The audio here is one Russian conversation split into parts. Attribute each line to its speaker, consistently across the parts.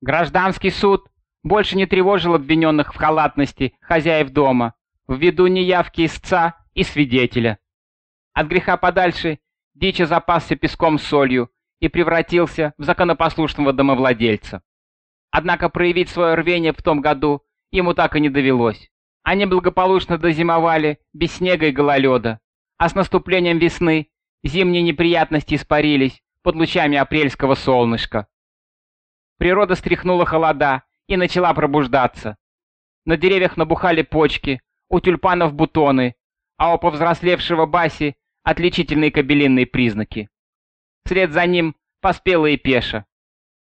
Speaker 1: Гражданский суд больше не тревожил обвиненных в халатности хозяев дома, ввиду неявки истца и свидетеля. От греха подальше Дича запасся песком с солью и превратился в законопослушного домовладельца. Однако проявить свое рвение в том году ему так и не довелось. Они благополучно дозимовали без снега и гололеда, а с наступлением весны зимние неприятности испарились под лучами апрельского солнышка. Природа стряхнула холода и начала пробуждаться. На деревьях набухали почки, у тюльпанов бутоны, а у повзрослевшего Баси отличительные кабелинные признаки. Вслед за ним поспела и пеша.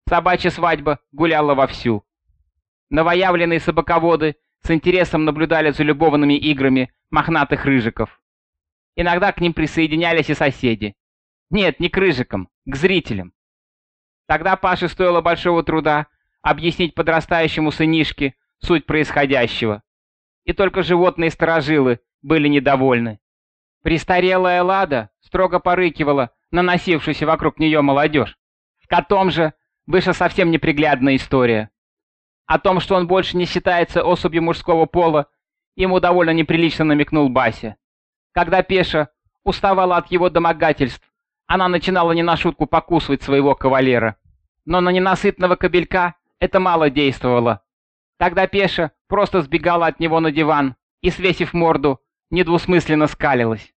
Speaker 1: Собачья свадьба гуляла вовсю. Новоявленные собаководы с интересом наблюдали за любовными играми мохнатых рыжиков. Иногда к ним присоединялись и соседи. Нет, не к рыжикам, к зрителям. Тогда Паше стоило большого труда объяснить подрастающему сынишке суть происходящего. И только животные-сторожилы были недовольны. Престарелая Лада строго порыкивала на носившуюся вокруг нее молодежь. В котом же вышла совсем неприглядная история. О том, что он больше не считается особью мужского пола, ему довольно неприлично намекнул Бася. Когда Пеша уставала от его домогательств, она начинала не на шутку покусывать своего кавалера. Но на ненасытного кобелька это мало действовало. Тогда Пеша просто сбегала от него на диван и, свесив морду, недвусмысленно скалилась.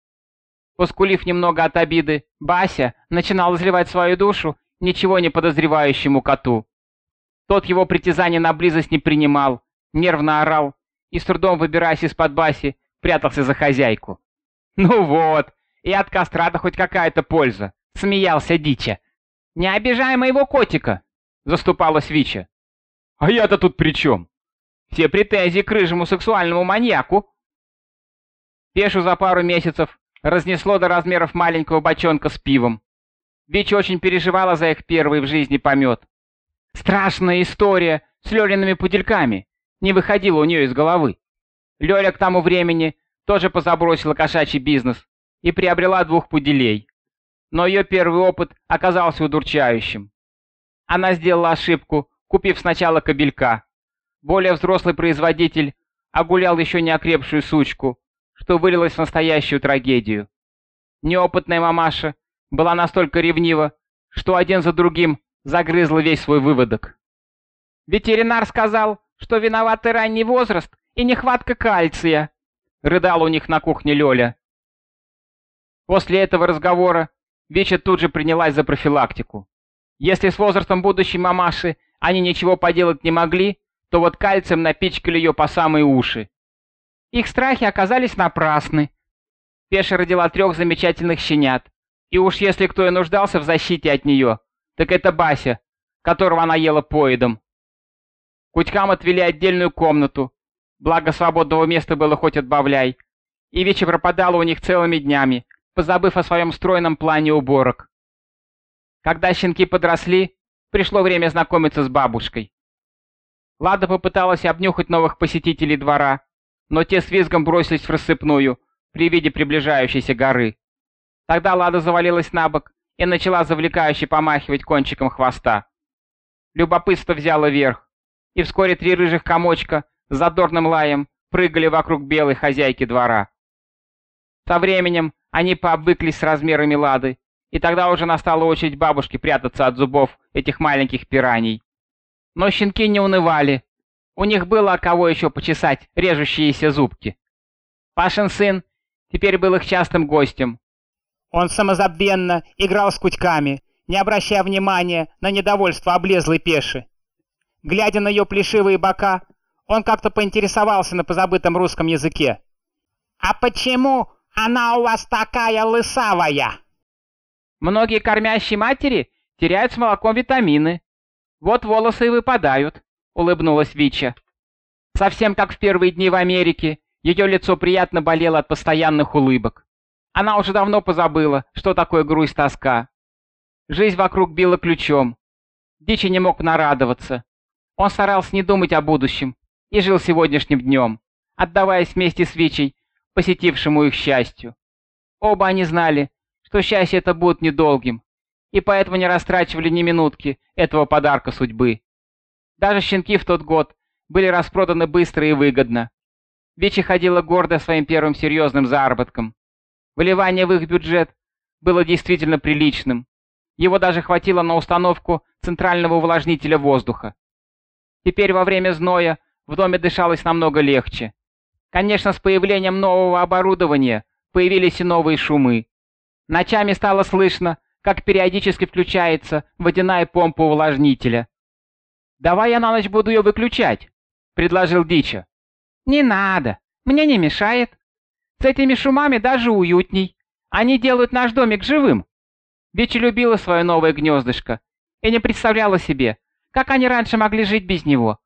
Speaker 1: Поскулив немного от обиды, Бася начинал изливать свою душу ничего не подозревающему коту. Тот его притязания на близость не принимал, нервно орал и, с трудом выбираясь из-под Баси, прятался за хозяйку. «Ну вот, и от кастрата хоть какая-то польза», — смеялся Дича. «Не обижай моего котика», — заступалась Вича. «А я-то тут при чем? Все претензии к рыжему сексуальному маньяку». Пешу за пару месяцев разнесло до размеров маленького бочонка с пивом. Вич очень переживала за их первый в жизни помет. Страшная история с Лёлиными пудельками не выходила у нее из головы. Лёля к тому времени тоже позабросила кошачий бизнес и приобрела двух пуделей. Но ее первый опыт оказался удурчающим. Она сделала ошибку, купив сначала кобелька. Более взрослый производитель огулял еще не окрепшую сучку, что вылилось в настоящую трагедию. Неопытная мамаша была настолько ревнива, что один за другим загрызла весь свой выводок. «Ветеринар сказал, что виноваты ранний возраст и нехватка кальция», — рыдала у них на кухне Лёля. После этого разговора Веча тут же принялась за профилактику. Если с возрастом будущей мамаши они ничего поделать не могли, то вот кальцием напичкали ее по самые уши. Их страхи оказались напрасны. Пеша родила трех замечательных щенят. И уж если кто и нуждался в защите от нее, так это Бася, которого она ела поедом. Кутькам отвели отдельную комнату, благо свободного места было хоть отбавляй, и Вича пропадала у них целыми днями, позабыв о своем стройном плане уборок. Когда щенки подросли, пришло время знакомиться с бабушкой. Лада попыталась обнюхать новых посетителей двора, но те с визгом бросились в рассыпную при виде приближающейся горы. Тогда Лада завалилась на бок и начала завлекающе помахивать кончиком хвоста. Любопытство взяло верх, и вскоре три рыжих комочка с задорным лаем прыгали вокруг белой хозяйки двора. Со временем они пообвыклись с размерами Лады, и тогда уже настала очередь бабушки прятаться от зубов этих маленьких пираний. Но щенки не унывали, у них было от кого еще почесать режущиеся зубки. Пашин сын теперь был их частым гостем. Он самозабвенно играл с кучками, не обращая внимания на недовольство облезлой пеши. Глядя на ее плешивые бока, он как-то поинтересовался на позабытом русском языке. «А почему она у вас такая лысавая?» Многие кормящие матери теряют с молоком витамины. Вот волосы и выпадают улыбнулась Вича. Совсем как в первые дни в Америке, ее лицо приятно болело от постоянных улыбок. Она уже давно позабыла, что такое грусть тоска. Жизнь вокруг била ключом. Дичи не мог нарадоваться. Он старался не думать о будущем и жил сегодняшним днем, отдаваясь вместе с Вичей, посетившему их счастью. Оба они знали, что счастье это будет недолгим, и поэтому не растрачивали ни минутки этого подарка судьбы. Даже щенки в тот год были распроданы быстро и выгодно. Вичи ходила гордо своим первым серьезным заработком. Выливание в их бюджет было действительно приличным. Его даже хватило на установку центрального увлажнителя воздуха. Теперь во время зноя в доме дышалось намного легче. Конечно, с появлением нового оборудования появились и новые шумы. Ночами стало слышно, как периодически включается водяная помпа увлажнителя. «Давай я на ночь буду ее выключать», — предложил Дича. «Не надо, мне не мешает. С этими шумами даже уютней. Они делают наш домик живым». Дича любила свое новое гнездышко и не представляла себе, как они раньше могли жить без него.